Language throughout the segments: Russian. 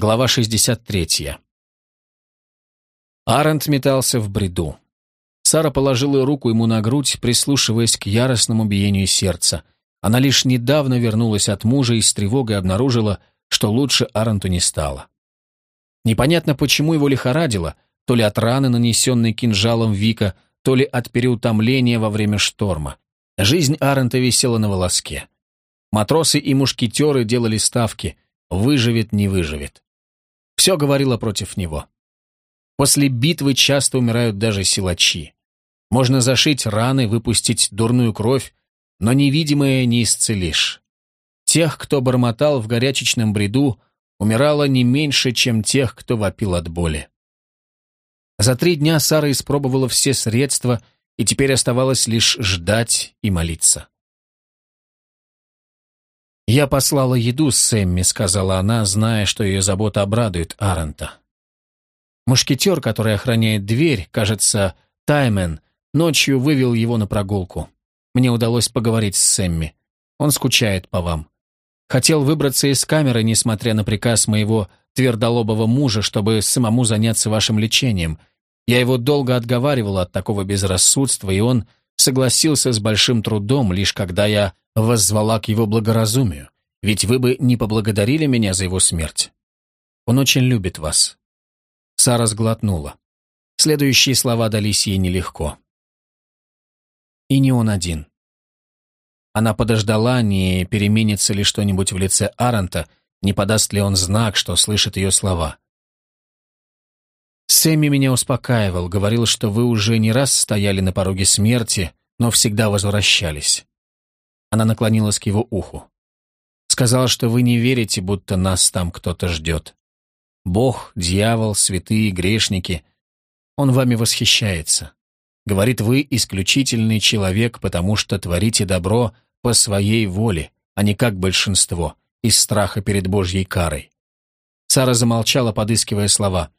Глава 63. Арент метался в бреду. Сара положила руку ему на грудь, прислушиваясь к яростному биению сердца. Она лишь недавно вернулась от мужа и с тревогой обнаружила, что лучше Аренту не стало. Непонятно, почему его лихорадило, то ли от раны, нанесенной кинжалом Вика, то ли от переутомления во время шторма. Жизнь Арента висела на волоске. Матросы и мушкетеры делали ставки «выживет, не выживет». Все говорило против него. После битвы часто умирают даже силачи. Можно зашить раны, выпустить дурную кровь, но невидимое не исцелишь. Тех, кто бормотал в горячечном бреду, умирало не меньше, чем тех, кто вопил от боли. За три дня Сара испробовала все средства, и теперь оставалось лишь ждать и молиться. «Я послала еду с Сэмми», — сказала она, зная, что ее забота обрадует Арента. Мушкетер, который охраняет дверь, кажется, Таймен, ночью вывел его на прогулку. Мне удалось поговорить с Сэмми. Он скучает по вам. Хотел выбраться из камеры, несмотря на приказ моего твердолобого мужа, чтобы самому заняться вашим лечением. Я его долго отговаривала от такого безрассудства, и он согласился с большим трудом, лишь когда я воззвала к его благоразумию, ведь вы бы не поблагодарили меня за его смерть. Он очень любит вас». Сара сглотнула. Следующие слова дались ей нелегко. И не он один. Она подождала, не переменится ли что-нибудь в лице Аранта, не подаст ли он знак, что слышит ее слова. Сэмми меня успокаивал, говорил, что вы уже не раз стояли на пороге смерти, но всегда возвращались. Она наклонилась к его уху. Сказала, что вы не верите, будто нас там кто-то ждет. Бог, дьявол, святые, грешники. Он вами восхищается. Говорит, вы исключительный человек, потому что творите добро по своей воле, а не как большинство, из страха перед Божьей карой. Сара замолчала, подыскивая слова.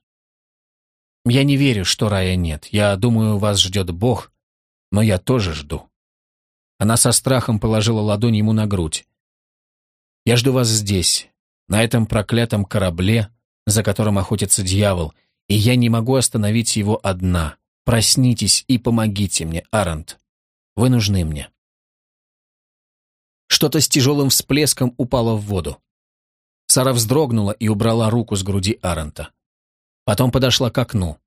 «Я не верю, что рая нет. Я думаю, вас ждет Бог, но я тоже жду». Она со страхом положила ладонь ему на грудь. «Я жду вас здесь, на этом проклятом корабле, за которым охотится дьявол, и я не могу остановить его одна. Проснитесь и помогите мне, Арант. Вы нужны мне». Что-то с тяжелым всплеском упало в воду. Сара вздрогнула и убрала руку с груди Аранта. Потом подошла к окну.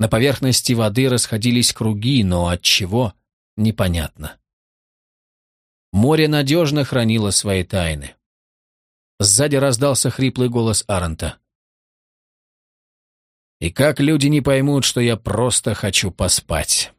На поверхности воды расходились круги, но от чего — непонятно. Море надежно хранило свои тайны. Сзади раздался хриплый голос Аранта. «И как люди не поймут, что я просто хочу поспать?»